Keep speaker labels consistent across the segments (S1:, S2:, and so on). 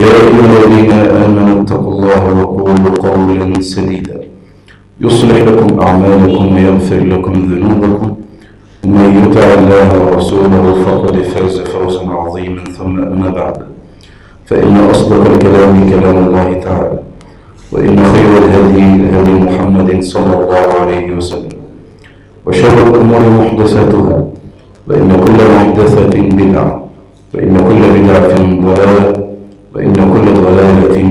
S1: يا أيها الذين آمنوا اتقوا الله وقولوا قولا سديدا. يصلح لكم أعمالكم ويغفر لكم ذنوبكم. ومن يطع الله ورسوله فقد فاز فوزا عظيما ثم أما بعد. فإن أصدق الكلام كلام الله تعالى وإن خير الهدي هدي محمد صلى الله عليه وسلم وشر الأمور محدثاتها وإن كل محدثة بدعة وإن كل بدعة ضلالة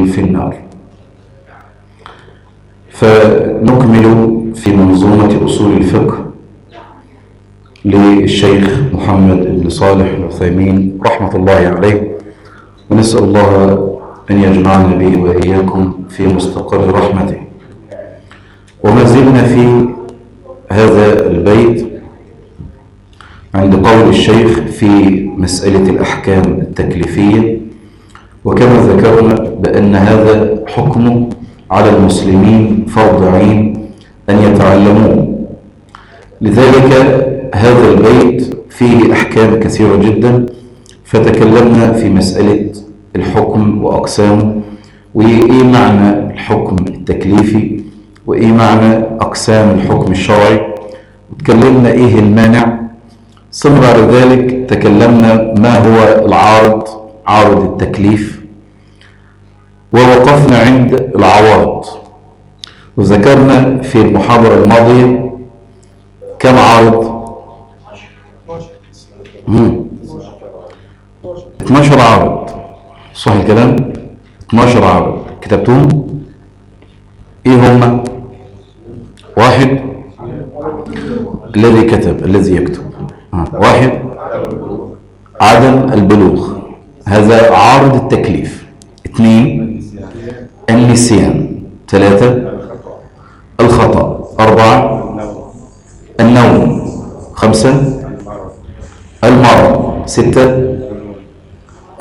S1: في النار. فنكمل في منظومة أصول الفقه للشيخ محمد بن صالح العثيمين رحمة الله عليه. ونسأل الله أن يجمعنا به وإياكم في مستقر رحمته. وما زلنا في هذا البيت عند قول الشيخ في مسألة الأحكام التكليفية وكما ذكرنا بأن هذا حكم على المسلمين فرض عين أن يتعلموه. لذلك هذا البيت فيه أحكام كثيرة جدا فتكلمنا في مسألة الحكم وأقسامه وإيه معنى الحكم التكليفي وإيه معنى أقسام الحكم الشرعي. وتكلمنا إيه المانع. ثم بعد ذلك تكلمنا ما هو العارض عارض التكليف. ووقفنا عند العوارض. وذكرنا في المحاضرة الماضية كم عارض؟ 12 عارض. صح الكلام؟ 12 عارض. كتبتهم؟ إيه هم؟ واحد. الذي كتب الذي يكتب. آه. واحد. عدم البلوغ. هذا عارض التكليف. اثنين. النسيان. ثلاثة. الخطأ. أربعة. النوم. خمسة. المرض. ستة.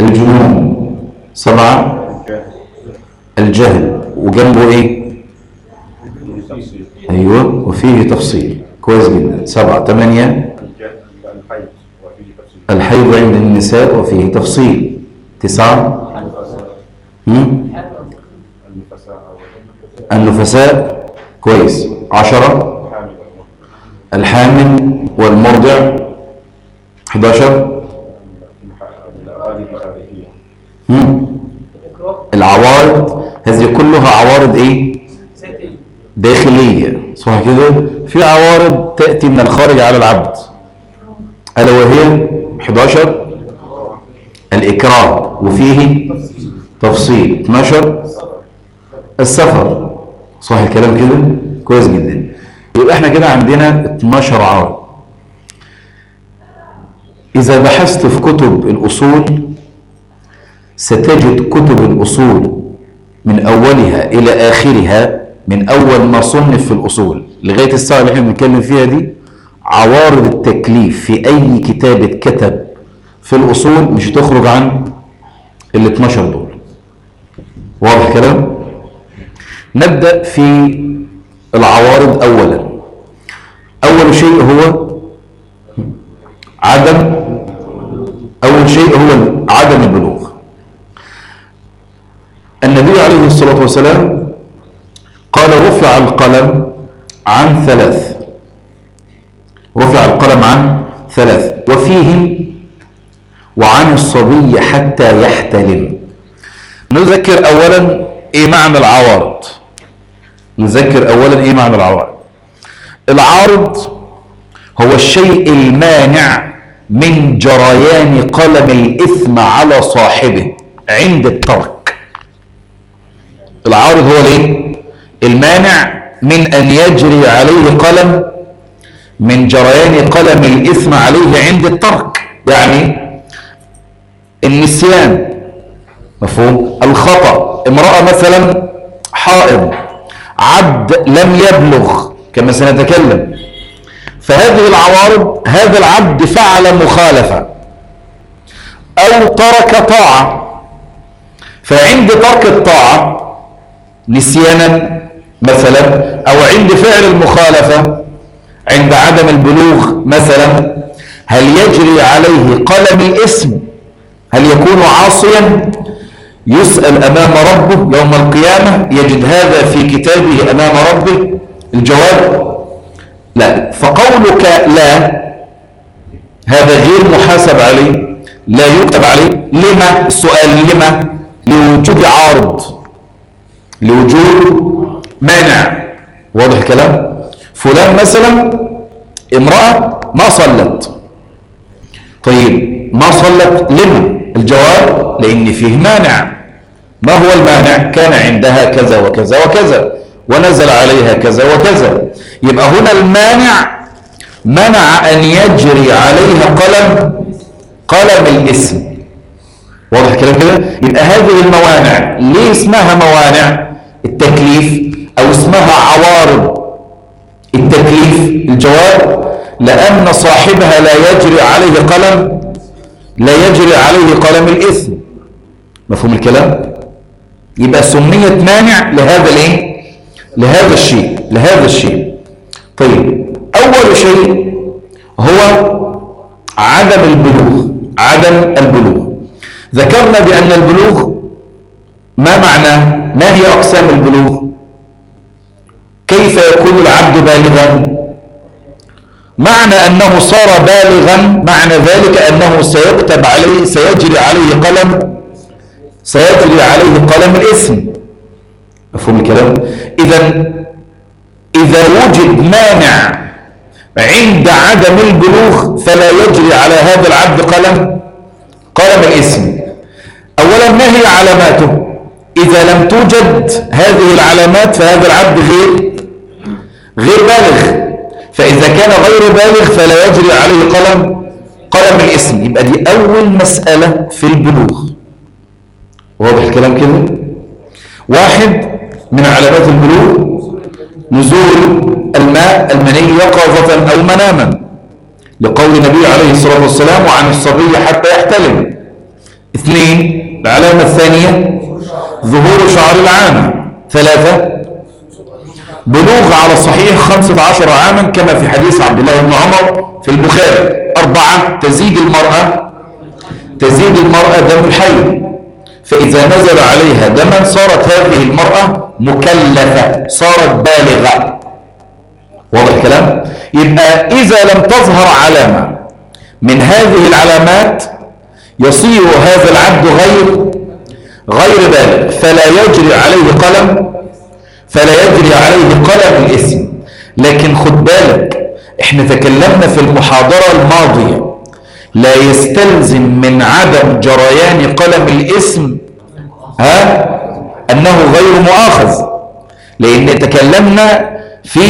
S1: الجنون. سبعة. الجهل. وجنبه إيه؟ أيوه. وفيه تفصيل. كويس جدا. سبعة. ثمانية. الحيض عند النساء وفيه تفصيل. تسعة؟ النفساء كويس. عشرة. الحامل والمرضع. 11 هم؟ العوارض. هذه كلها عوارض إيه؟ داخلية. صح كده؟ في عوارض تأتي من الخارج على العبد. ألا وهي؟ 11 الإكراه وفيه؟ تفصيل. 12 السفر. صح الكلام كده؟ كويس جدا. يبقى إحنا كده عندنا 12 عارض إذا بحثت في كتب الأصول ستجد كتب الأصول من أولها إلى آخرها من أول ما صنف في الأصول. لغاية الساعة اللي إحنا بنتكلم فيها دي عوارض التكليف في أي كتاب اتكتب في الأصول مش هتخرج عن ال 12 دول. واضح الكلام؟ نبدأ في العوارض أولا. أول شيء هو عدم أول شيء هو عدم البلوغ. النبي عليه الصلاة والسلام قال رفع القلم عن ثلاث. رفع القلم عن ثلاث. وفيهم وعن الصبي حتى يحتلم. نذكر أولا إيه معنى العوارض؟ نذكر أولا إيه معنى العوارض العارض هو الشيء المانع من جريان قلم الإثم على صاحبه عند الترك. العارض هو الايه المانع من أن يجري عليه قلم من جريان قلم الإثم عليه عند الترك. يعني النسيان مفهوم؟ الخطأ. امرأة مثلا حائض عبد لم يبلغ كما سنتكلم. فهذه العوارض هذا العبد فعل مخالفة أو ترك طاعة. فعند ترك الطاعة نسيانا مثلا أو عند فعل المخالفة عند عدم البلوغ مثلا هل يجري عليه قلم الاسم؟ هل يكون عاصيا؟ يسأل أمام ربه يوم القيامة يجد هذا في كتابه أمام ربه. الجواب لا. فقولك لا هذا غير محاسب عليه لا يكتب عليه. لما؟ السؤال لما؟ لوجود عارض. لوجود مانع. واضح الكلام؟ فلان مثلا امرأة ما صلت. طيب ما صلت لما؟ الجواب لأن فيه مانع. ما هو المانع؟ كان عندها كذا وكذا وكذا ونزل عليها كذا وكذا. يبقى هنا المانع منع أن يجري عليها قلم قلم الاسم. واضح الكلام كده؟ يبقى هذه الموانع ليه اسمها موانع؟ التكليف أو اسمها عوارض. التكليف الجواب لأن صاحبها لا يجري عليه قلم لا يجري عليه قلم الإثم مفهوم الكلام؟ يبقى سميت مانع لهذا الإيه؟ لهذا الشيء لهذا الشيء. طيب أول شيء هو عدم البلوغ عدم البلوغ. ذكرنا بأن البلوغ ما معناه ما هي أقسام البلوغ؟ كيف يكون العبد بالغا؟ معنى أنه صار بالغا معنى ذلك أنه سيكتب عليه سيجري عليه قلم سيجري عليه قلم الاسم مفهوم الكلام؟ إذا إذا وجد مانع عند عدم البلوغ فلا يجري على هذا العبد قلم قلم الاسم أولا ما هي علاماته؟ إذا لم توجد هذه العلامات فهذا العبد غير غير بالغ. فإذا كان غير بالغ فلا يجري عليه قلم قلم الاسم يبقى دي أول مسألة في البلوغ. واضح الكلام كده. واحد من علامات البلوغ نزول الماء المني يقظة أو مناما لقول النبي عليه الصلاة والسلام وعن الصبي حتى يحتلم. اثنين العلامة الثانية ظهور شعر العام. ثلاثة بلوغ على الصحيح خمسة عشر عاما كما في حديث عبد الله بن عمر في البخاري. أربعة تزيد المرأة تزيد المرأة دم الحي. فإذا نزل عليها دما صارت هذه المرأة مكلفة صارت بالغة. واضح الكلام؟ يبقى إذا لم تظهر علامة من هذه العلامات يصير هذا العبد غير غير بالغ. فلا يجري عليه قلم فلا يجري عليه قلم الاسم لكن خد بالك إحنا تكلمنا في المحاضرة الماضية. لا يستلزم من عدم جريان قلم الاسم ها؟ أنه غير مؤاخذ. لأن تكلمنا في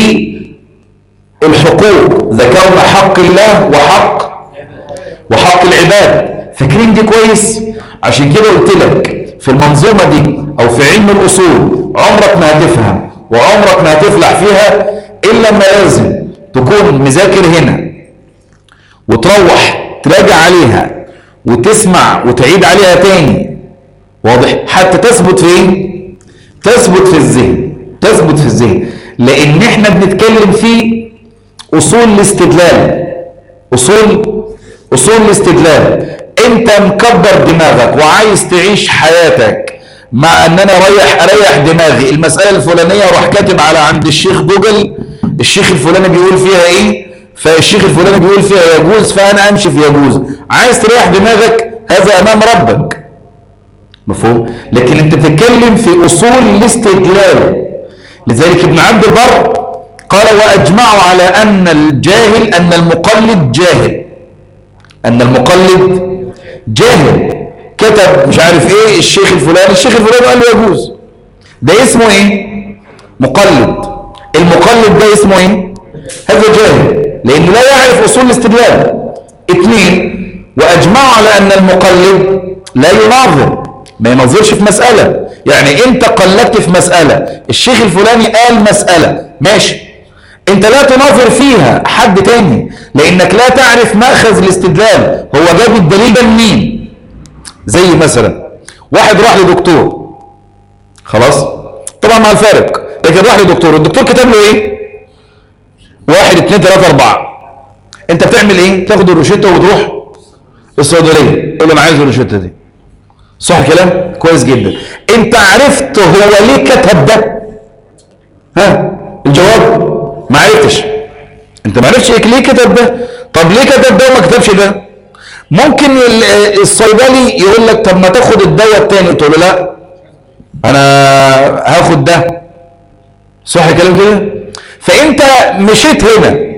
S1: الحقوق. ذكرنا حق الله وحق وحق العباد. فاكرين دي كويس؟ عشان كده قلت لك في المنظومة دي أو في علم الأصول عمرك ما هتفهم وعمرك ما هتفلح فيها إلا ما لازم تكون مذاكر هنا وتروح تراجع عليها وتسمع وتعيد عليها تاني. واضح؟ حتى تثبت فين تثبت في الذهن تثبت في الذهن. لأن إحنا بنتكلم في أصول الاستدلال. أصول أصول الاستدلال. أنت مكبر دماغك وعايز تعيش حياتك مع ان أنا أريح اريح دماغي. المسألة الفلانية أروح كاتب على عند الشيخ جوجل. الشيخ الفلاني بيقول فيها إيه؟ فالشيخ الفلاني بيقول فيها يجوز فأنا أمشي في يجوز. عايز تريح دماغك هذا أمام ربك. مفهوم؟ لكن أنت بتتكلم في أصول الاستدلال. لذلك ابن عبد البر قال وأجمعوا على أن الجاهل أن المقلد جاهل. أن المقلد جاهل. كتب مش عارف إيه الشيخ الفلاني. الشيخ الفلاني قال له يجوز. ده اسمه إيه؟ مقلد. المقلد ده اسمه إيه؟ هذا جاهل لأنه لا يعرف أصول الاستدلال اثنين واجمعوا على أن المقلد لا يناظر ما ينظرش في مسألة. يعني انت قلدت في مسألة الشيخ الفلاني قال مسألة ماشي. أنت لا تناظر فيها حد تاني لأنك لا تعرف مأخذ الاستدلال. هو جاب الدليل ده منين؟ زي مثلا واحد راح لدكتور خلاص؟ طبعا مع الفارق لكن راح لدكتور. الدكتور كتب له إيه؟ واحد اتنين تلاتة أربعة. أنت بتعمل إيه؟ تاخد الروشتة وتروح الصيدلية تقول له أنا عايز الروشتة دي. صح كلام؟ كويس جدا. أنت عرفت هو ليه كتب ده؟ ها؟ الجواب؟ ما عرفتش. أنت ما عرفتش ليه كتب ده؟ طب ليه كتب ده وما كتبش ده؟ ممكن ال- الصيدلي يقول لك طب ما تاخد الدواء التاني. تقول له لا أنا هاخد ده. صح كلام كده؟ فأنت مشيت هنا.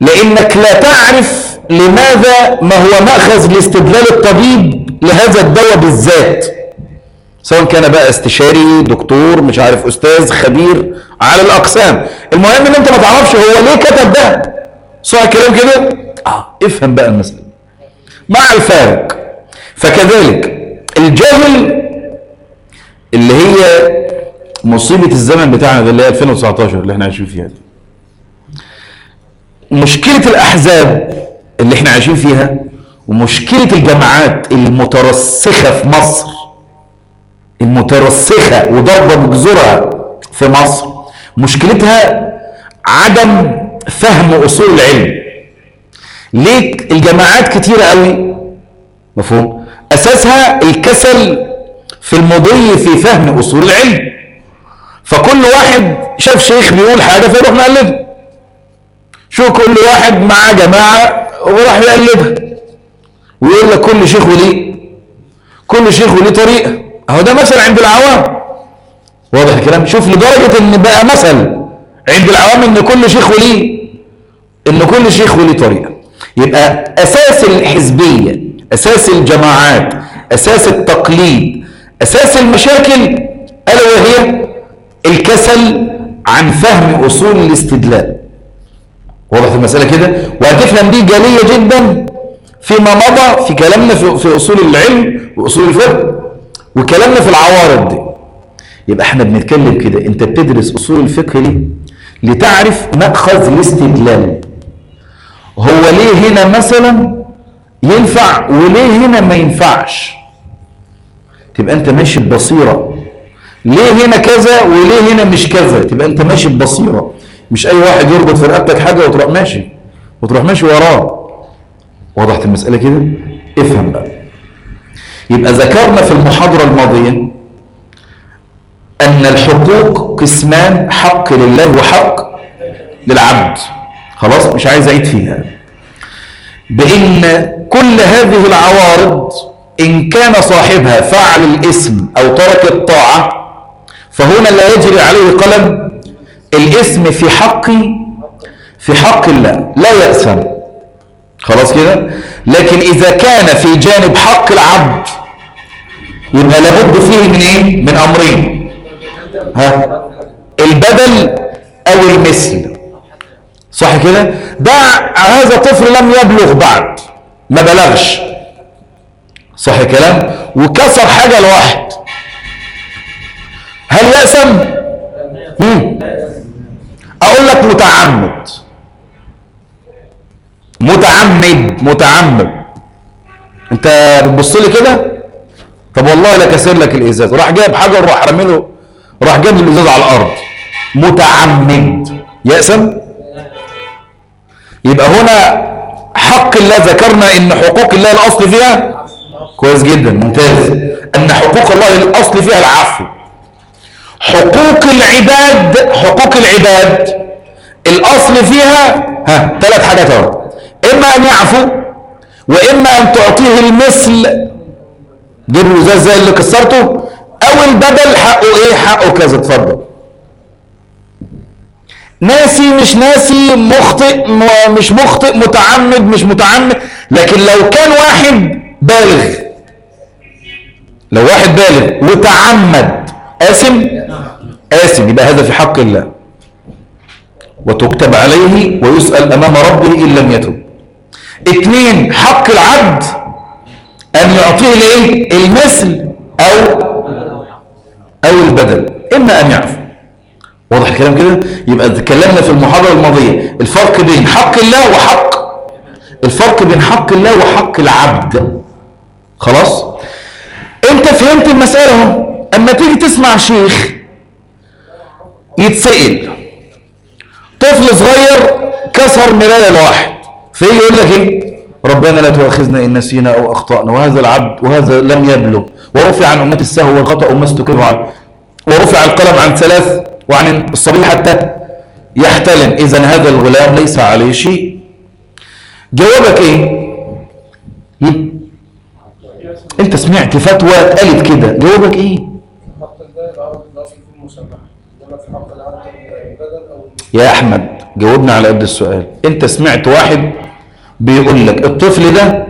S1: لأنك لا تعرف لماذا ما هو مأخذ لاستدلال الطبيب لهذا الدواء بالذات. سواء كان بقى استشاري دكتور مش عارف أستاذ خبير على الأقسام. المهم إن أنت ما تعرفش هو ليه كتب ده. صح الكلام كده؟ آه افهم بقى المسألة. مع الفارق. فكذلك الجاهل اللي هي مصيبة الزمن بتاعنا ده اللي هي 2019 اللي إحنا عايشين فيها دي. مشكلة الأحزاب اللي إحنا عايشين فيها ومشكلة الجماعات المترسخة في مصر. المترسخة وضربة بجذورها في مصر. مشكلتها عدم فهم أصول العلم. ليه الجماعات كتيرة قوي؟ مفهوم. أساسها الكسل في المضي في فهم أصول العلم. فكل واحد شاف شيخ بيقول حاجة فيروح مقلده شو كل واحد مع جماعة وراح يقلدها. ويقول لك كل شيخ وليه. كل شيخ وليه طريقة. أهو ده مثل عند العوام. واضح الكلام؟ شوف لدرجة إن بقى مثل عند العوام إن كل شيخ وليه. إن كل شيخ وليه طريقة. يبقى أساس الحزبية أساس الجماعات أساس التقليد أساس المشاكل ألا وهي الكسل عن فهم أصول الاستدلال. واضح المسألة كده؟ وهتفهم دي جلية جدا فيما مضى في كلامنا في, في أصول العلم وأصول الفقه وكلامنا في العوارض دي. يبقى إحنا بنتكلم كده أنت بتدرس أصول الفقه ليه؟ لتعرف مأخذ الاستدلال. هو ليه هنا مثلا ينفع وليه هنا ما ينفعش؟ تبقى أنت ماشي ببصيرة. ليه هنا كذا وليه هنا مش كذا؟ تبقى انت ماشي ببصيرة. مش أي واحد يربط في رقبتك حاجة وتروح ماشي. وتروح ماشي وراه. وضحت المسألة كده؟ افهم بقى. يبقى ذكرنا في المحاضرة الماضية أن الحقوق قسمان حق لله وحق للعبد. خلاص؟ مش عايز أعيد فيها. بإن كل هذه العوارض إن كان صاحبها فعل الاسم أو ترك الطاعة فهنا لا يجري عليه قلم. الاسم في حقي في حق الله. لا يأسم خلاص كده؟ لكن إذا كان في جانب حق العبد يبقى لابد فيه من إيه؟ من أمرين. ها؟ البدل أو المثل. صح كده؟ ده هذا طفل لم يبلغ بعد. ما بلغش. صح كلام؟ وكسر حاجة لواحد هل يأسم؟ مم. أقول لك متعمد. متعمد متعمد. أنت بتبص لي كده؟ طب والله لا كسر لك الإزاز. راح جايب حجر وراح رميله راح جايب الإزاز على الأرض. متعمد. يأسم؟ يبقى هنا حق الله ذكرنا إن حقوق الله الأصل فيها كويس جدا ممتاز. أن حقوق الله الأصل فيها العفو. حقوق العباد حقوق العباد الأصل فيها ها ثلاث حاجات أهو. إما أن يعفو وإما أن تعطيه المثل جيب له زي اللي كسرته؟ أو البدل حقه إيه؟ حقه كذا اتفضل. ناسي مش ناسي مخطئ مش مخطئ متعمد مش متعمد. لكن لو كان واحد بالغ لو واحد بالغ وتعمد آثم آثم يبقى هذا في حق الله. وتكتب عليه ويسأل أمام ربه إن لم يتب. اثنين حق العبد أن يعطيه الإيه؟ المثل أو أو البدل. إما أن يعفو. واضح الكلام كده؟ يبقى تكلمنا في المحاضرة الماضية. الفرق بين حق الله وحق الفرق بين حق الله وحق العبد. خلاص؟ أنت فهمت المسألة أهو. أما تيجي تسمع شيخ يتسأل. طفل صغير كسر مراية لواحد فيجي يقول لك إيه؟ ربنا لا تؤاخذنا إن نسينا أو أخطأنا. وهذا العبد وهذا لم يبلغ. ورفع عن أمة السهو والخطأ وما استكره عنه ورفع القلم عن ثلاث وعن الصبي حتى يحتلم. اذا هذا الغلام ليس عليه شيء. جوابك إيه؟ أنت سمعت فتوى اتقالت كده. جوابك إيه
S2: حق الله العرض الأصل في المسامحة إنما في حق العبد البدل أو
S1: يا أحمد جاوبنا على قد السؤال. أنت سمعت واحد بيقول لك الطفل ده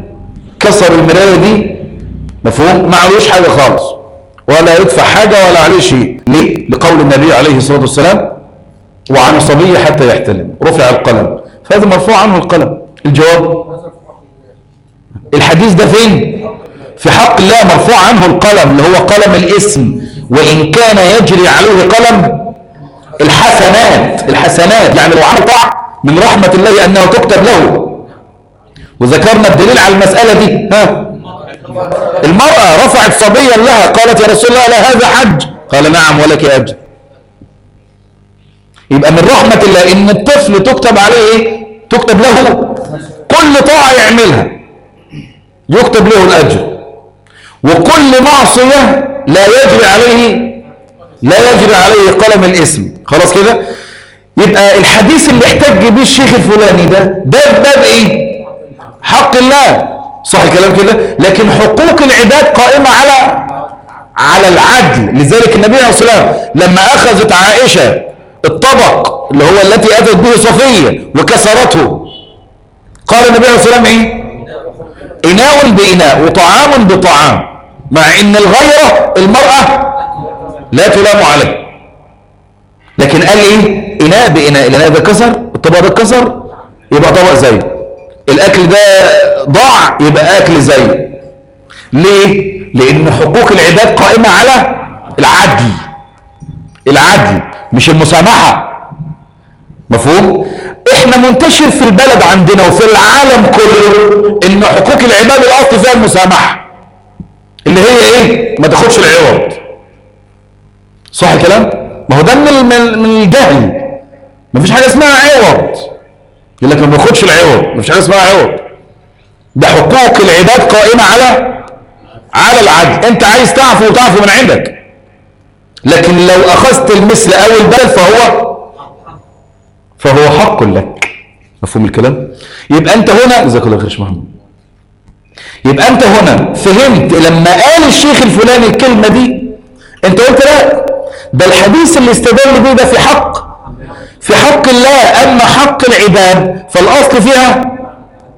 S1: كسر المراية دي؟ مفهوم؟ ما عليهوش حاجة خالص. ولا يدفع حاجة ولا عليه شيء. ليه؟ لقول النبي عليه الصلاة والسلام وعن الصبي حتى يحتلم. رفع القلم. فهذا مرفوع عنه القلم. الجواب؟ الحديث ده فين؟ في حق الله مرفوع عنه القلم اللي هو قلم الاسم. وإن كان يجري عليه قلم الحسنات الحسنات يعني لو عمل طاعة من رحمة الله أنه تكتب له. وذكرنا الدليل على المسألة دي ها؟ المرأة رفعت صبيا لها قالت يا رسول الله لا هذا حج. قال نعم ولك أجر. يبقى من رحمة الله إن الطفل تكتب عليه؟ تكتب له. كل طاعة يعملها يكتب له الأجر. وكل معصية لا يجري عليه لا يجري عليه قلم الاسم. خلاص كده؟ يبقى الحديث اللي احتج بيه الشيخ الفلاني ده ده باب إيه؟ حق الله. صح الكلام كده؟ لكن حقوق العباد قائمة على على العدل. لذلك النبي عليه الصلاة لما أخذت عائشة الطبق اللي هو التي أتت به صفية وكسرته قال النبي عليه الصلاة والسلام إيه؟ إناء بإناء وطعام بطعام. مع إن الغيرة المرأة لا تلام عليه. لكن قال إيه إناء بإناء الإناء ده كسر الطبق ده كسر يبقى طبق زي. الأكل ده ضاع يبقى أكل زي. ليه؟ لأن حقوق العباد قائمة على العدل. العدل مش المسامحة. مفهوم؟ إحنا منتشر في البلد عندنا وفي العالم كله إن حقوق العباد الأصل فيها المسامحة. اللي هي إيه؟ ما تاخدش العوض. صح الكلام؟ ما هو ده من من الجهل. ما فيش حاجة اسمها عوض. يقول لك ما باخدش العوض. ما فيش حاجة اسمها عوض. ده حقوق العباد قائمة على على العدل. انت عايز تعفو وتعفو من عندك. لكن لو أخذت المثل أو البدل فهو فهو حق لك. مفهوم الكلام؟ يبقى أنت هنا جزاك الله خير محمد يبقى انت هنا فهمت لما قال الشيخ الفلاني الكلمة دي؟ انت قلت لا. ده الحديث اللي استدل بيه ده في حق. في حق الله. أما حق العباد فالأصل فيها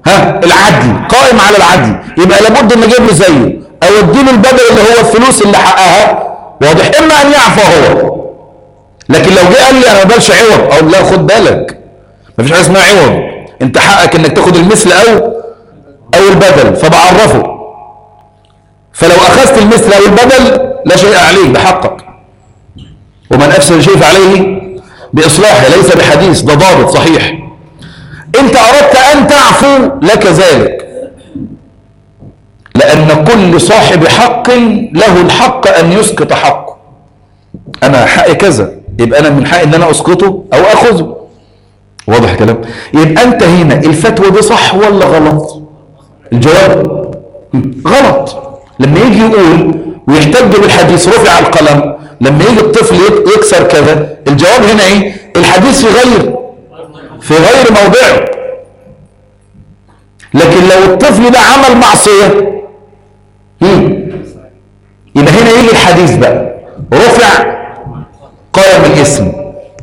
S1: ها؟ العدل. قائم على العدل. يبقى لابد إن أجيب له زيه. أو اديله البدل اللي هو الفلوس اللي حققها. واضح. إما أن يعفى هو. لكن لو جه قال لي أنا ما بقبلش عوض أقول لا خد بالك. مفيش حاجة اسمها عوض. أنت حقك إنك تاخد المثل أو أو البدل فبعرفه. فلو أخذت المثل أو البدل لا شيء عليك ده حقك. ومن افسد شيء فعليه بإصلاحه ليس بحديث ده ضابط صحيح. انت اردت أن تعفو لك ذلك. لأن كل صاحب حق له الحق أن يسقط حقه. أنا حقي كذا يبقى أنا من حقي إن أنا أسقطه أو أخذه. واضح الكلام يبقى أنت هنا الفتوى دي صح ولا غلط؟ الجواب غلط. لما يجي يقول ويحتج بالحديث رفع القلم لما يجي الطفل يك- يكسر كذا الجواب هنا إيه؟ الحديث في غير في غير موضعه. لكن لو الطفل ده عمل معصية يبقى هنا يجي الحديث بقى؟ رفع قلم الاسم.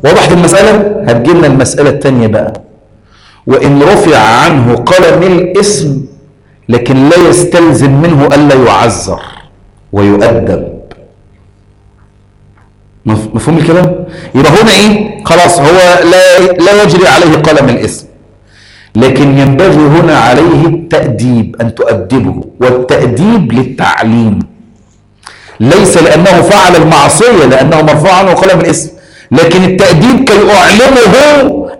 S1: وضحت المسألة؟ هتجيلنا المسألة التانية بقى. وإن رفع عنه قلم الاسم لكن لا يستلزم منه ألا يعذر ويؤدب. مف- مفهوم الكلام؟ يبقى هنا إيه؟ خلاص هو لا لا يجري عليه قلم الاسم. لكن ينبغي هنا عليه التأديب أن تؤدبه والتأديب للتعليم. ليس لأنه فعل المعصية لأنه مرفوع عنه قلم الاسم. لكن التأديب كي أعلمه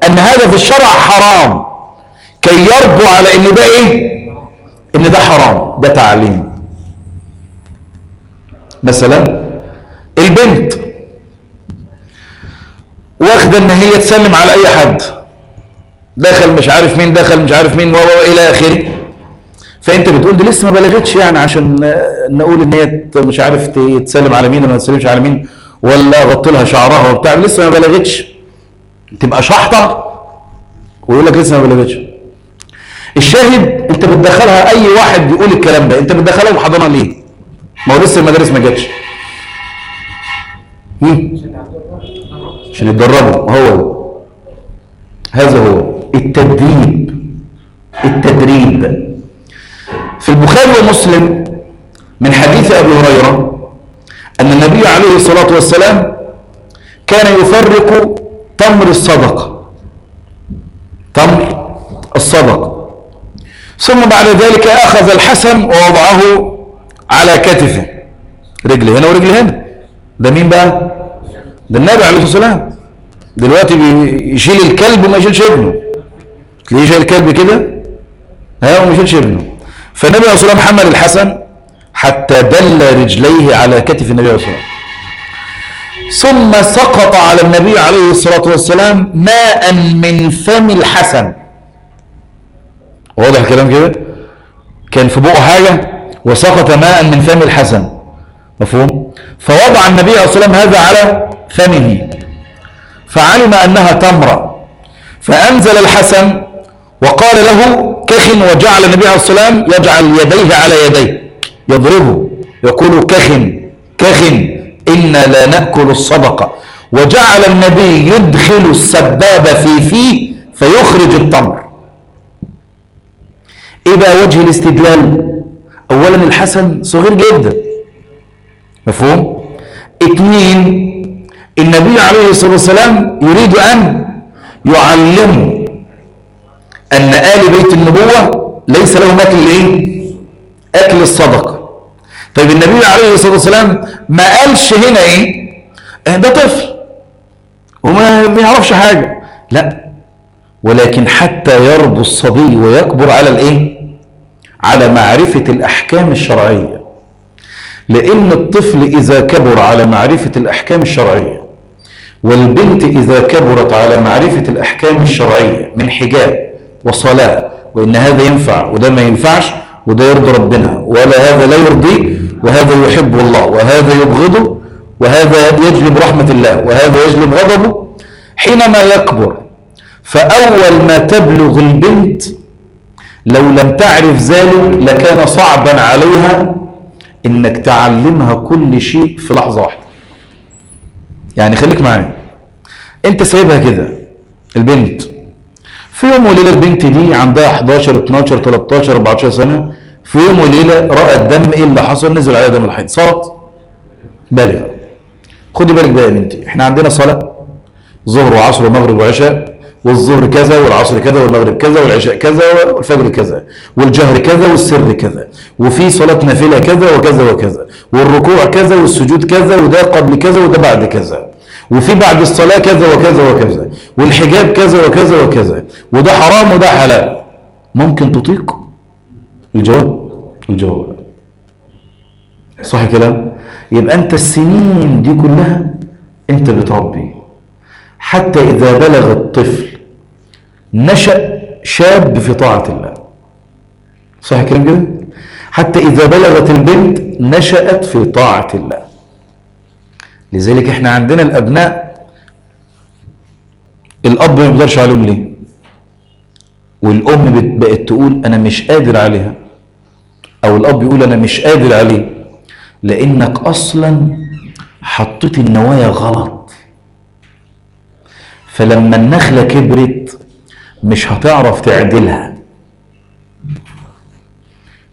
S1: أن هذا في الشرع حرام. كي يربو على أن ده إيه؟ أن ده حرام ده تعليم. مثلا البنت واخدة إن هي تسلم على أي حد دخل مش عارف مين دخل مش عارف مين و و- إلى آخره. فأنت بتقول دي لسه ما بلغتش يعني عشان نقول إن هي مش عارف تسلم على مين ولا ما تسلمش على مين ولا غطي لها شعرها وبتاع لسه ما بلغتش. تبقى شحطة ويقول لك لسه ما بلغتش. الشاهد انت بتدخلها اي واحد يقول الكلام ده انت بتدخلها محاضنه ليه؟ ما هو لسه المدارس ما جاتش؟ عشان يتدربوا هو. هذا هو التدريب التدريب في البخاري ومسلم من حديث أبي هريرة أن النبي عليه الصلاة والسلام كان يفرق تمر الصدقة تمر ثم بعد ذلك أخذ الحسن ووضعه على كتفه. رجل هنا ورجل هنا. ده مين بقى؟ ده النبي عليه الصلاة والسلام. دلوقتي بيشيل الكلب وما يشيلش ابنه. تلاقيه شايل الكلب كده؟ ها وما يشيلش ابنه. فالنبي عليه الصلاة والسلام حمل الحسن حتى دل رجليه على كتف النبي عليه الصلاة والسلام. ثم سقط على النبي عليه الصلاة والسلام ماء من فم الحسن. واضح الكلام كده؟ كان في بقه حاجة وسقط ماء من فم الحسن. مفهوم؟ فوضع النبي عليه الصلاه والسلام هذا على فمه. فعلم أنها تمرة. فأنزل الحسن وقال له كخ وجعل النبي عليه والسلام يجعل يديه على يديه. يضربه. يقول كخ كخ أنا لا نأكل الصدقه وجعل النبي يدخل السباب في فيه فيخرج التمر. إيه بقى وجه الاستدلال اولا الحسن صغير جدا مفهوم اثنين النبي عليه الصلاة والسلام يريد أن يعلم أن آل بيت النبوة ليس لهم أكل الإيه؟ أكل الصدقة طيب النبي عليه الصلاة والسلام ما قالش هنا إيه؟ آه ده طفل وما بيعرفش حاجة لا ولكن حتى يربو الصبي ويكبر على الإيه؟ على معرفة الأحكام الشرعية. لأن الطفل إذا كبر على معرفة الأحكام الشرعية والبنت إذا كبرت على معرفة الأحكام الشرعية من حجاب وصلاة وإن هذا ينفع وده ما ينفعش وده يرضي ربنا ولا هذا لا يرضيه وهذا يحب الله وهذا يبغضه وهذا يجلب رحمة الله وهذا يجلب غضبه حينما يكبر فأول ما تبلغ البنت لو لم تعرف ذلك لكان صعبا عليها إنك تعلمها كل شيء في لحظة واحدة. يعني خليك معايا. أنت سايبها كده البنت. في يوم وليلة البنت دي عندها 11 12 13 14 سنة. في يوم وليلة رأت دم إيه اللي حصل؟ نزل عليها دم الحيض. صارت؟ بالغه خدي بالك بقى يا بنتي إحنا عندنا صلاة ظهر وعصر ومغرب وعشاء. والظهر كذا والعصر كذا والمغرب كذا والعشاء كذا والفجر كذا والجهر كذا والسر كذا وفي صلاة نافلة كذا وكذا وكذا والركوع كذا والسجود كذا وده قبل كذا وده بعد كذا وفي بعد الصلاة كذا وكذا وكذا والحجاب كذا وكذا وكذا وده حرام وده حلال ممكن تطيق؟ الجواب الجواب. صح كلام؟ يبقى أنت السنين دي كلها أنت بتربي. حتى إذا بلغ الطفل نشأ شاب في طاعة الله. صح الكلام كده حتى إذا بلغت البنت نشأت في طاعة الله. لذلك إحنا عندنا الأبناء الأب ما يقدرش عليهم ليه؟ والأم بقت تقول أنا مش قادر عليها. أو الأب يقول أنا مش قادر عليه. لأنك أصلا حطيت النوايا غلط. فلما النخلة كبرت مش هتعرف تعدلها.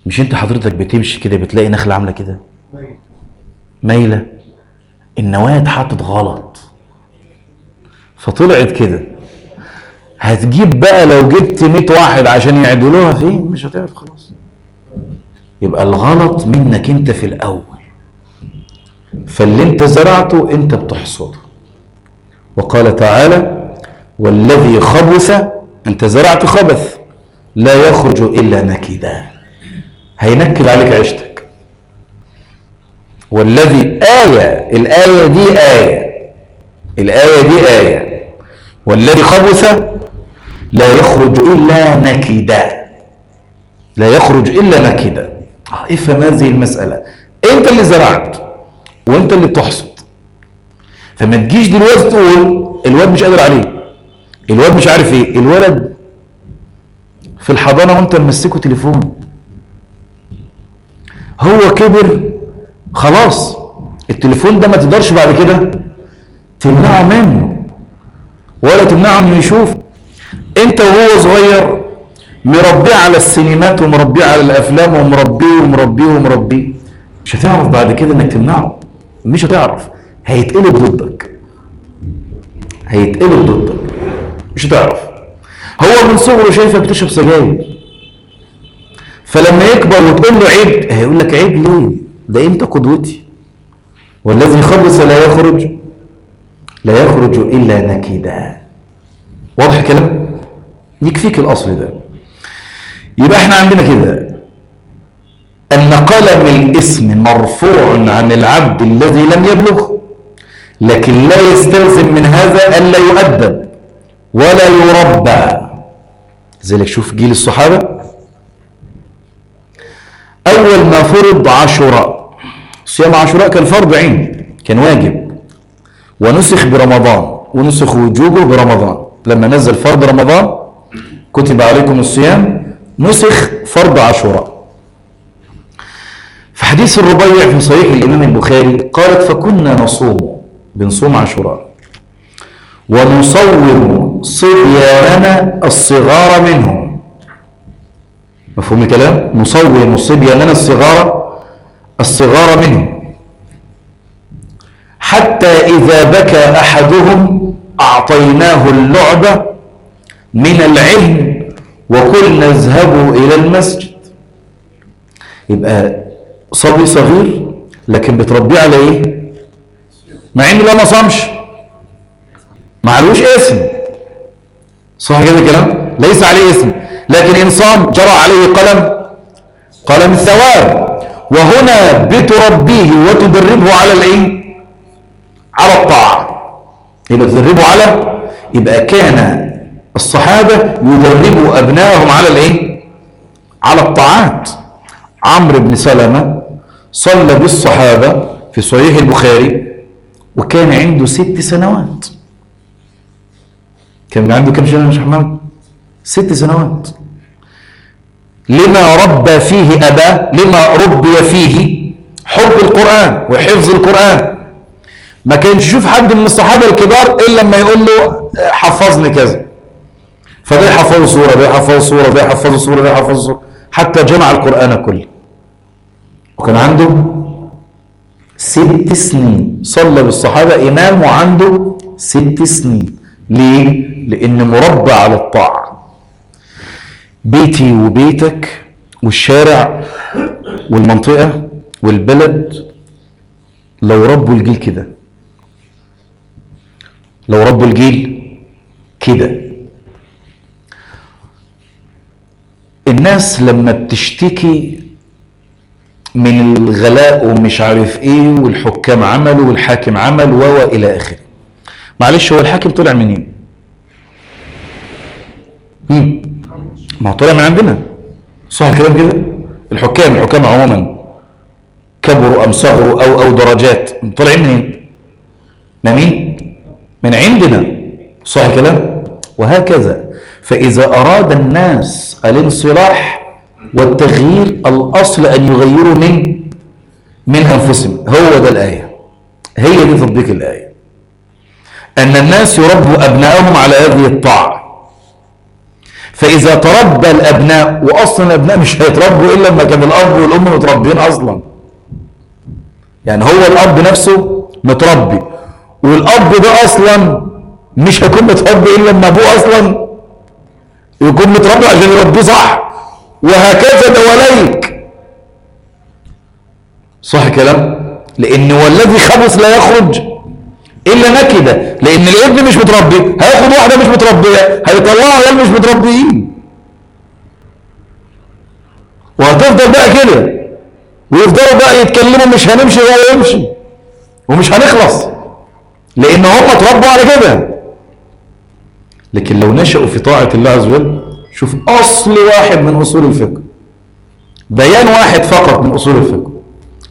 S1: مش انت حضرتك بتمشي كده بتلاقي نخلة عاملة كده؟ مايلة. النواة اتحطت غلط. فطلعت كده. هتجيب بقى لو جبت 100 واحد عشان يعدلوها فين؟ مش هتعرف خلاص. يبقى الغلط منك انت في الأول. فاللي انت زرعته انت بتحصده. وقال تعالى والذي خبث أنت زرعت خبث لا يخرج إلا نكدا. هينكد عليك عيشتك. والذي آية الآية دي آية. الآية دي آية. والذي خبث لا يخرج إلا نكدا. لا يخرج إلا نكدا. افهم هذه المسألة. أنت اللي زرعت وأنت اللي بتحصد فما تجيش دلوقتي تقول الواد مش قادر عليه. الواد مش عارف إيه الولد في الحضانة وانت ممسكه تليفون. هو كبر خلاص التليفون ده ما تقدرش بعد كده تمنعه منه ولا تمنعه انه يشوف. انت وهو صغير مربيه على السينمات ومربيه على الأفلام ومربيه ومربيه ومربيه مش هتعرف بعد كده انك تمنعه. مش هتعرف. هيتقلب ضدك. هيتقلب ضدك. مش هتعرف. هو من صغره شايفك بتشرب سجاير. فلما يكبر وتقول له عيب هيقول لك عيب ليه؟ ده انت قدوتي. والذي خبث لا يخرج لا يخرج إلا نكدا. واضح الكلام؟ يكفيك الأصل ده. يبقى إحنا عندنا كده. ان قلم الاسم مرفوع عن العبد الذي لم يبلغ لكن لا يستلزم من هذا الا يؤدب. ولا يربى. لذلك شوف جيل الصحابة. أول ما فرض عاشوراء صيام عاشوراء كان فرض عين كان واجب. ونسخ برمضان ونسخ وجوبه برمضان. لما نزل فرض رمضان كتب عليكم الصيام نسخ فرض عاشوراء في حديث الربيع في صحيح الإمام البخاري قالت فكنا نصوم بنصوم عاشوراء ونصوم صبياننا الصغار منهم. مفهوم الكلام؟ نصوم صبياننا الصغار الصغار منهم. حتى إذا بكى أحدهم أعطيناه اللعبة من العلم وقلنا اذهبوا إلى المسجد. يبقى صبي صغير لكن بتربيه على إيه مع إنه لا ما صامش. معلوش اسم. صح كده الكلام؟ ليس عليه اسم. لكن ان صام جرى عليه قلم قلم الثواب. وهنا بتربيه وتدربه على الإيه؟ على الطاعة. يبقى تدربه على يبقى كان الصحابة يدربوا أبنائهم على الإيه؟ على الطاعات. عمرو بن سلمة صلى بالصحابة في صحيح البخاري وكان عنده ست سنوات. كان عنده كم سنة يا شيخ محمد؟ ست سنوات. لما ربى فيه أباه لما ربي فيه حب القرآن وحفظ القرآن. ما كانش يشوف حد من الصحابة الكبار إلا لما يقول له حفظني كذا. فده يحفظه سورة ده يحفظه سورة ده يحفظه سورة ده يحفظه سورة. حتى جمع القرآن كله. وكان عنده ست سنين. صلى بالصحابة إمام وعنده ست سنين. ليه؟ لأن مربى على الطاعة. بيتي وبيتك والشارع والمنطقة والبلد لو ربوا الجيل كده. لو ربوا الجيل كده. الناس لما بتشتكي من الغلاء ومش عارف إيه والحكام عملوا والحاكم عمل و إلى آخره. معلش هو الحاكم طلع منين؟ مم. ما هو طلع من عندنا. صح الكلام كده؟ الحكام الحكام عموما كبروا ام صغروا أو أو درجات. طالعين منين؟ من مين؟ من عندنا. صح الكلام؟ وهكذا. فإذا أراد الناس الانصلاح والتغيير الأصل أن يغيروا من من أنفسهم. هو ده الآية. هي دي تطبيق الآية. أن الناس يربوا أبنائهم على هذه الطاعة. فإذا تربى الأبناء وأصلا الأبناء مش هيتربوا إلا لما كان الأب والأم متربيين أصلا. يعني هو الأب نفسه متربي والأب ده أصلا مش هيكون متربي إلا لما أبوه أصلا يكون متربي عشان يربيه صح. وهكذا دواليك. صح كلام؟ لأن والذي خبث لا يخرج. إلا نكدة لأن الابن مش متربي هياخد واحدة مش متربية هيطلعها عيال مش متربيين. وهتفضل بقى كده ويفضلوا بقى يتكلموا مش هنمشي ولا يمشي ومش هنخلص لأن هم اتربوا على كده. لكن لو نشأوا في طاعة الله عز وجل شوف أصل واحد من أصول الفقه. بيان واحد فقط من أصول الفقه.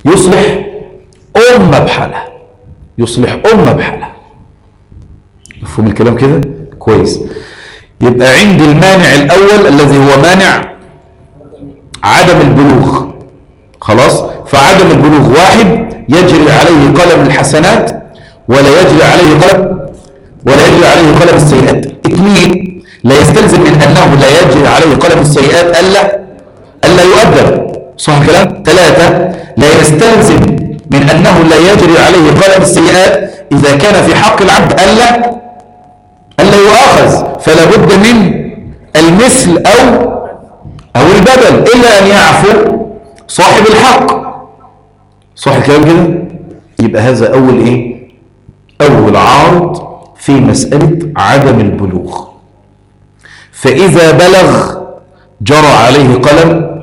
S1: يصلح أمة بحالها. يصلح أمة بحالها. مفهوم الكلام كده؟ كويس. يبقى عندي المانع الأول الذي هو مانع عدم البلوغ. خلاص؟ فعدم البلوغ واحد يجري عليه قلم الحسنات ولا يجري عليه قلم ولا يجري عليه قلم السيئات. اثنين لا يستلزم من أنه لا يجري عليه قلم السيئات ألا ألا يؤدب. صح الكلام؟ ثلاثة لا يستلزم من أنه لا يجري عليه قلم السيئات إذا كان في حق العبد ألا ألا يؤاخذ. فلا بد من المثل أو أو البدل. إلا أن يعفو صاحب الحق. صح الكلام كده؟ يبقى هذا أول إيه؟ أول عارض في مسألة عدم البلوغ. فإذا بلغ جرى عليه قلم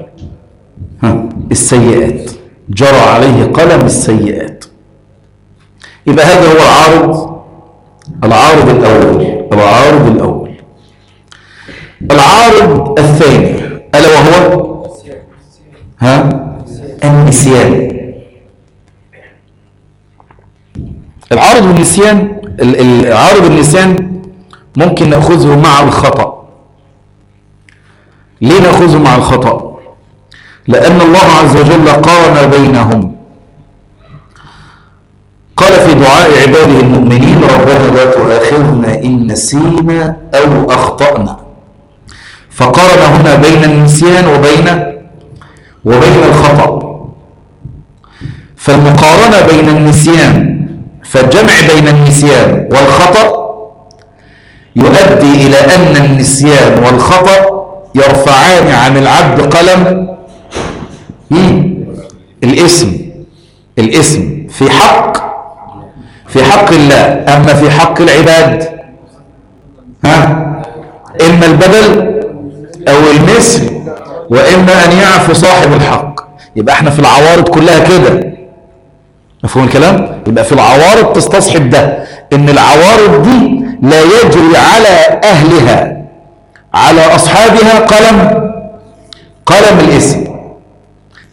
S1: السيئات. جرى عليه قلم السيئات. يبقى هذا هو العارض العارض الأول العارض الأول. العارض الثاني ألا وهو؟ ها؟ النسيان. العارض والنسيان ال- ال- العارض والنسيان ممكن نأخذه مع الخطأ. ليه نأخذه مع الخطأ؟ لأن الله عز وجل قارن بينهم قال في دعاء عباده المؤمنين ربنا لا تؤاخذنا إن نسينا أو أخطأنا فقارن هنا بين النسيان وبين وبين الخطأ فالمقارنة بين النسيان فالجمع بين النسيان والخطأ يؤدي إلى أن النسيان والخطأ يرفعان عن العبد قلم؟ الاسم الاسم في حق في حق الله. أما في حق العباد ها؟ إما البدل أو المثل وإما أن يعفو صاحب الحق. يبقى إحنا في العوارض كلها كده. مفهوم الكلام؟ يبقى في العوارض تستصحب ده. إن العوارض دي لا يجري على أهلها على أصحابها قلم قلم الاسم.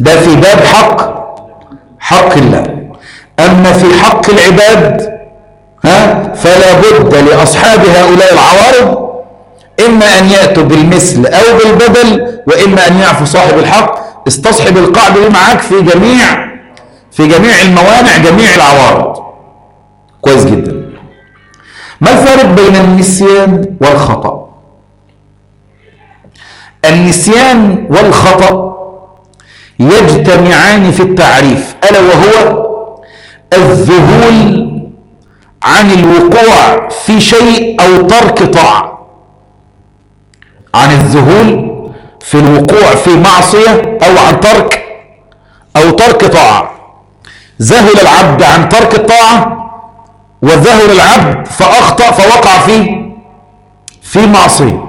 S1: ده في باب حق حق الله. أما في حق العباد ها فلا بد لأصحاب هؤلاء العوارض إما أن يأتوا بالمثل أو بالبدل وإما أن يعفو صاحب الحق. استصحب القاعده دي معاك في جميع في جميع الموانع جميع العوارض. كويس جدا. ما الفرق بين النسيان والخطأ؟ النسيان والخطأ يجتمعان في التعريف ألا وهو الذهول عن الوقوع في شيء أو ترك طاعة. عن الذهول في الوقوع في معصية أو عن ترك أو ترك طاعة. ذهل العبد عن ترك الطاعة وذهل العبد فأخطأ فوقع في في معصية.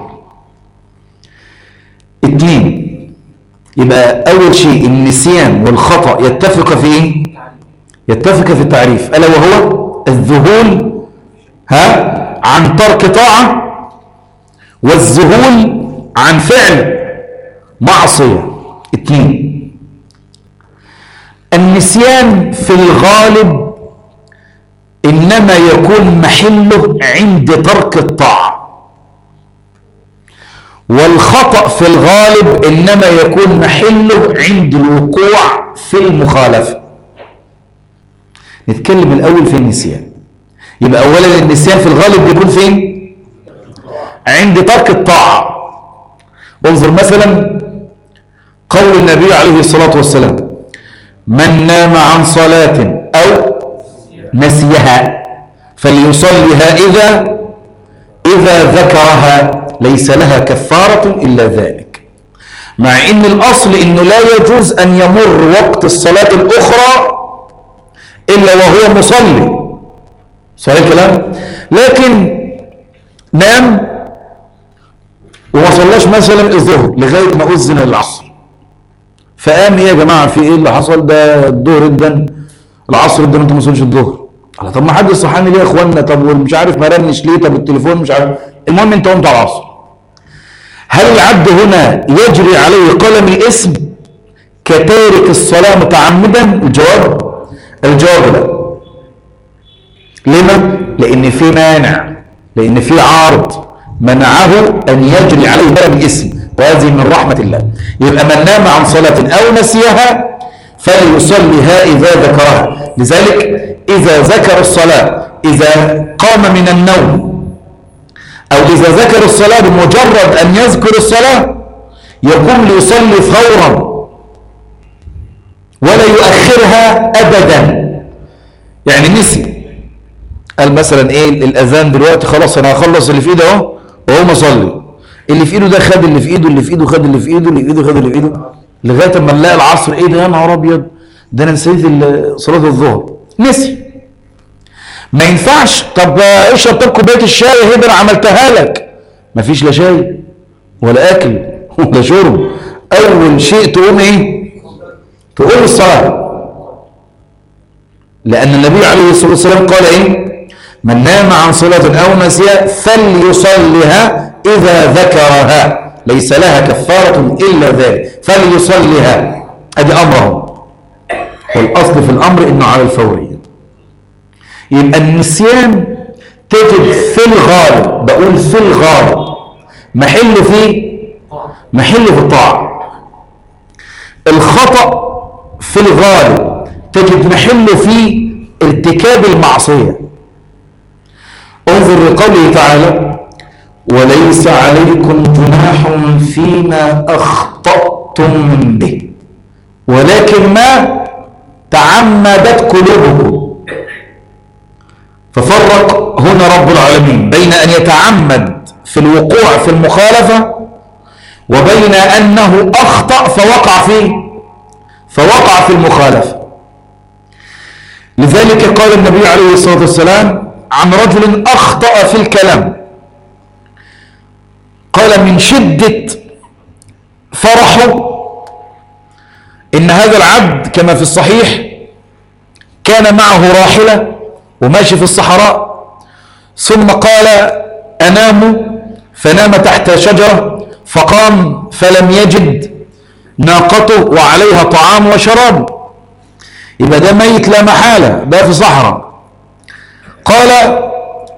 S1: اتنين يبقى أول شيء النسيان والخطأ يتفق في إيه؟ يتفق في التعريف. ألا وهو الذهول ها عن ترك طاعة والذهول عن فعل معصية. اتنين النسيان في الغالب إنما يكون محله عند ترك الطاعة. والخطأ في الغالب إنما يكون محله عند الوقوع في المخالفة. نتكلم الأول في النسيان. يبقى اولا النسيان في الغالب بيكون فين؟ عند ترك الطاعة. انظر مثلا قول النبي عليه الصلاة والسلام من نام عن صلاة أو نسيها فليصليها إذا إذا ذكرها ليس لها كفارة إلا ذلك. مع إن الأصل إنه لا يجوز أن يمر وقت الصلاة الأخرى إلا وهو مصلي. صحيح الكلام؟ لكن نام وما صلاش مثلا الظهر لغاية ما أذن العصر. فقام إيه يا جماعة؟ في إيه اللي حصل؟ ده الظهر ادن العصر ادن أنتوا ما صليتش الظهر. طب ما حد صحاني ليه يا اخوانا طب مش عارف ما رنش ليه؟ طب التليفون مش عارف. المهم انت قمت على العصر. هل العبد هنا يجري عليه قلم الاسم كتارك الصلاة متعمدا؟ الجواب الجواب لا. لما؟ لأن في مانع لأن في عارض منعه أن يجري عليه قلم الاسم وهذه من رحمة الله. يبقى من نام عن صلاة أو نسيها فليصليها إذا ذكرها. لذلك إذا ذكر الصلاة إذا قام من النوم أو إذا ذكر الصلاة بمجرد أن يذكر الصلاة يقوم ليصلي فورا ولا يؤخرها أبدا. يعني نسي. قال مثلا إيه الأذان دلوقتي خلاص أنا هخلص اللي في إيده أهو وهو مصلي اللي في إيده ده خد اللي في إيده اللي في إيده خد اللي في إيده اللي في إيده خد اللي في إيده. لغاية ما نلاقي العصر إيه ده؟ يا نهار أبيض ده أنا نسيت صلاة الظهر. نسي. ما ينفعش. طب اشرب طب كوباية الشاي أنا عملتها لك. مفيش لا شاي ولا أكل ولا شرب. أول شيء تقوم إيه؟ تقوم الصلاة. لأن النبي عليه الصلاة والسلام قال إيه؟ من نام عن صلاة أو نسيها فليصلها إذا ذكرها. ليس لها كفارة إلا ذلك. فليصلها أدي امره والأصل في الأمر إنه على الفوريه يبقى النسيان تجد في الغالب بقول في الغالب محله في محله في الطاعة. الخطأ في الغالب تجد محله في ارتكاب المعصية. انظر لقوله تعالى وليس عليكم جناح فيما أخطأتم به ولكن ما تعمدت قلوبكم ففرق هنا رب العالمين. بين أن يتعمد في الوقوع في المخالفة وبين أنه أخطأ فوقع فيه فوقع في المخالفة. لذلك قال النبي عليه الصلاة والسلام عن رجل أخطأ في الكلام. قال من شدة فرحه إن هذا العبد كما في الصحيح كان معه راحلة وماشي في الصحراء ثم قال أنام؟ فنام تحت شجرة فقام فلم يجد. ناقته وعليها طعام وشراب. يبقى ده ميت لا محالة ده في صحراء. قال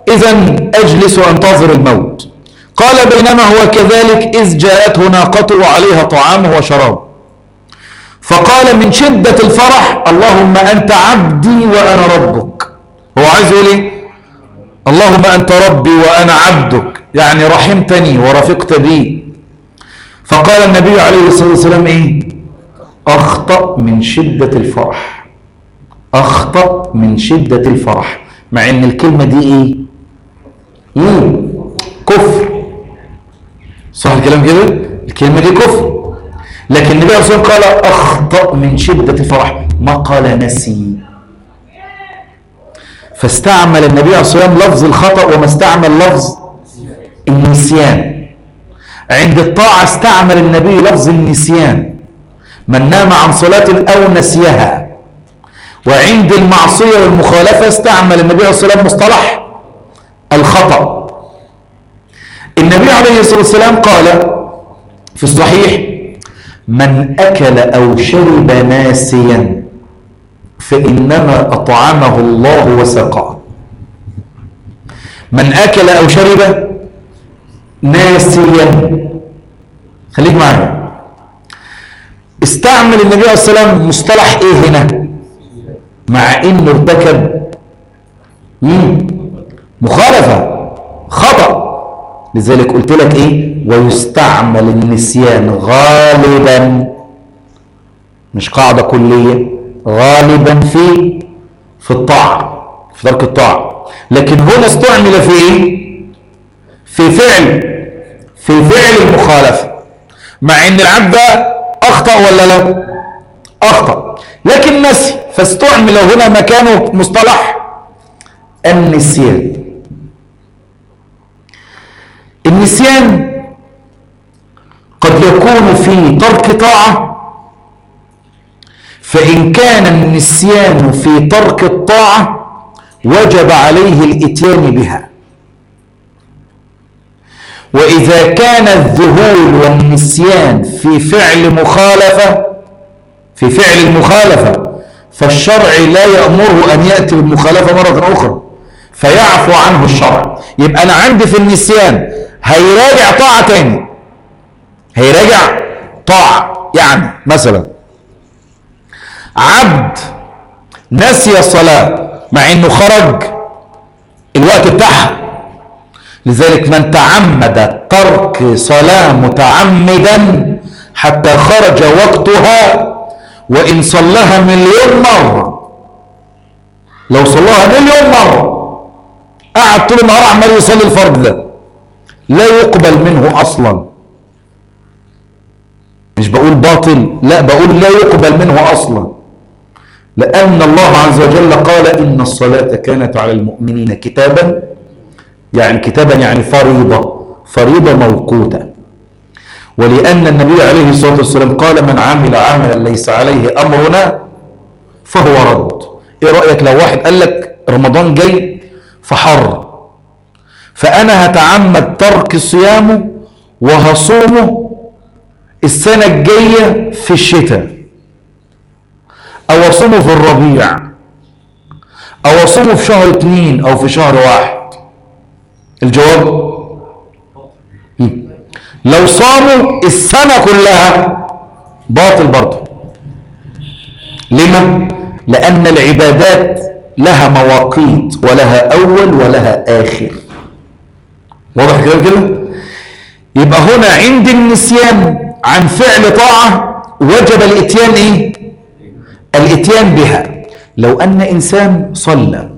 S1: إذا أجلس وأنتظر الموت. قال بينما هو كذلك إذ جاءته ناقته وعليها طعامه وشراب. فقال من شدة الفرح اللهم أنت عبدي وأنا ربك. هو عايز يقول إيه؟ اللهم أنت ربي وأنا عبدك يعني رحمتني ورفقت بي. فقال النبي عليه الصلاة والسلام إيه؟ أخطأ من شدة الفرح. أخطأ من شدة الفرح. مع إن الكلمة دي إيه؟ مم. كفر. صح الكلام كده؟ الكلمة دي كفر. لكن النبي عليه الصلاة والسلام قال أخطأ من شدة الفرح. ما قال نسي. فاستعمل النبي عليه الصلاة والسلام لفظ الخطأ وما استعمل لفظ النسيان. عند الطاعة استعمل النبي لفظ النسيان. من نام عن صلاة أو نسيها. وعند المعصية والمخالفة استعمل النبي عليه الصلاة والسلام مصطلح الخطأ. النبي عليه الصلاة والسلام قال في الصحيح من أكل أو شرب ناسيا فإنما أطعمه الله وسقاه. من أكل أو شرب ناسيا. خليك معايا. استعمل النبي عليه الصلاة والسلام مصطلح إيه هنا؟ مع إنه ارتكب. مخالفة. خطأ. لذلك قلت لك إيه؟ ويستعمل النسيان غالبا. مش قاعدة كلية. غالبا في في الطاعة في ترك الطاعة. لكن هنا استعمل في إيه؟ في فعل في فعل المخالفة. مع إن العبد أخطأ ولا لا؟ أخطأ. لكن نسي فاستعمل هنا مكانه مصطلح النسيان. النسيان قد يكون في ترك طاعة فإن كان النسيان في ترك الطاعة وجب عليه الإتيان بها. وإذا كان الذهول والنسيان في فعل مخالفة في فعل المخالفة فالشرع لا يأمره أن يأتي بالمخالفة مرة أخرى فيعفو عنه الشرع. يبقى أنا عندي في النسيان هيراجع طاعة تاني. هيراجع طاعة يعني مثلا عبد نسي الصلاة مع إنه خرج الوقت بتاعها. لذلك من تعمد ترك صلاة متعمدا حتى خرج وقتها وإن صلاها مليون مرة. لو صلاها مليون مرة قعد طول النهار عمال يصلي الفرض ده. لا يقبل منه أصلا. مش بقول باطل لا بقول لا يقبل منه أصلا. لأن الله عز وجل قال إن الصلاة كانت على المؤمنين كتابا يعني كتابا يعني فريضة فريضة موقوتة. ولأن النبي عليه الصلاة والسلام قال من عمل عملا ليس عليه أمرنا فهو رد. إيه رأيك لو واحد قال لك رمضان جاي فحر؟ فأنا هتعمد ترك صيامه وهصومه السنة الجاية في الشتاء. أو أصومه في الربيع أو أصومه في شهر اتنين أو في شهر واحد الجواب. لو صاموا السنة كلها باطل برضه لما؟ لأن العبادات لها مواقيت ولها أول ولها آخر واضح كده كده؟ يبقى هنا عند النسيان عن فعل طاعة وجب الإتيان إيه؟ الإتيان بها. لو أن إنسان صلى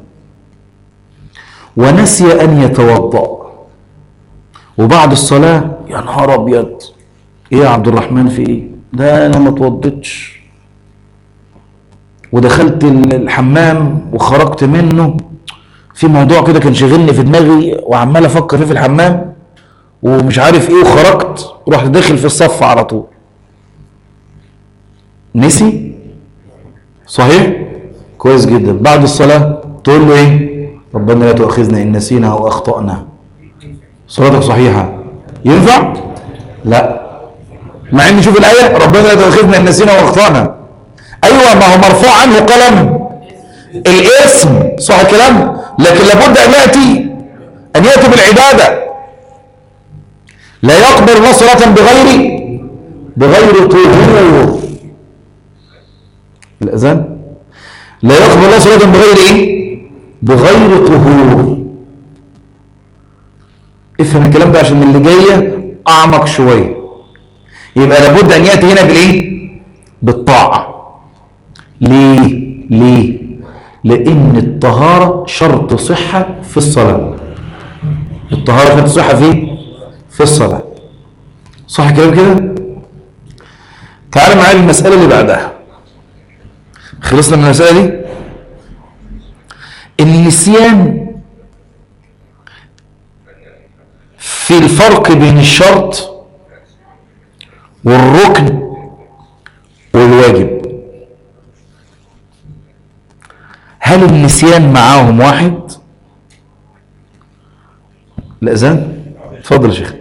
S1: ونسي أن يتوضأ وبعد الصلاة يا نهار أبيض! إيه يا عبد الرحمن في إيه؟ ده أنا ما اتوضيتش ودخلت الحمام وخرجت منه. في موضوع كده كان شاغلني في دماغي وعمال أفكر فيه في الحمام ومش عارف إيه وخرجت ورحت داخل في الصف على طول. نسي؟ صحيح؟ كويس جدا. بعد الصلاة تقول له إيه؟ ربنا لا تؤاخذنا إن نسينا أو أخطأنا. صلاتك صحيحة. ينفع؟ لا. مع ان شوف الآية ربنا لا تؤاخذنا إن نسينا واخطأنا أيوه ما هو مرفوع عنه قلم. الاسم صح الكلام؟ لكن لابد أن يأتي أن يأتي بالعبادة. لا يقبل صلاه بغير بغير طهور. الاذان لا يقبل الله صلاه بغير إيه؟ بغير طهور افهم الكلام ده عشان اللي جاية أعمق شوية. يبقى لابد أن يأتي هنا بالإيه؟ بالطاعة. ليه؟ ليه؟ لأن الطهارة شرط صحة في الصلاة. الطهارة شرط صحة في؟ في الصلاة. صح الكلام كده؟ تعال معايا المسألة اللي بعدها. خلصنا من المسألة دي؟ النسيان في الفرق بين الشرط والركن والواجب. هل النسيان معاهم واحد؟ الأذان اتفضل يا شيخ.